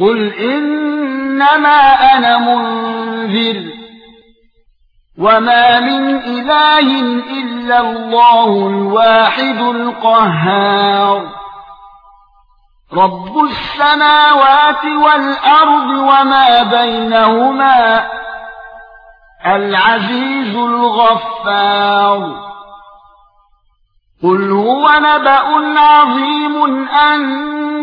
قل انما أنا منذر وما من اله الا الله الواحد القهار رب السماوات والارض وما بينهما العزيز الغفار قل هو نبأ عظيم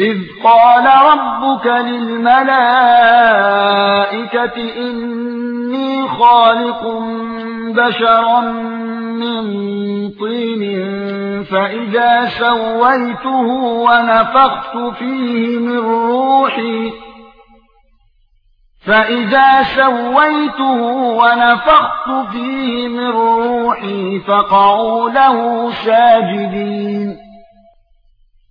إذ قال ربك للملائكة إني خالق بشرا من طين فإذا سويته ونفخت فيه من روحي فإذا سويته ونفخت فيه من روحي فقعوا له ساجدين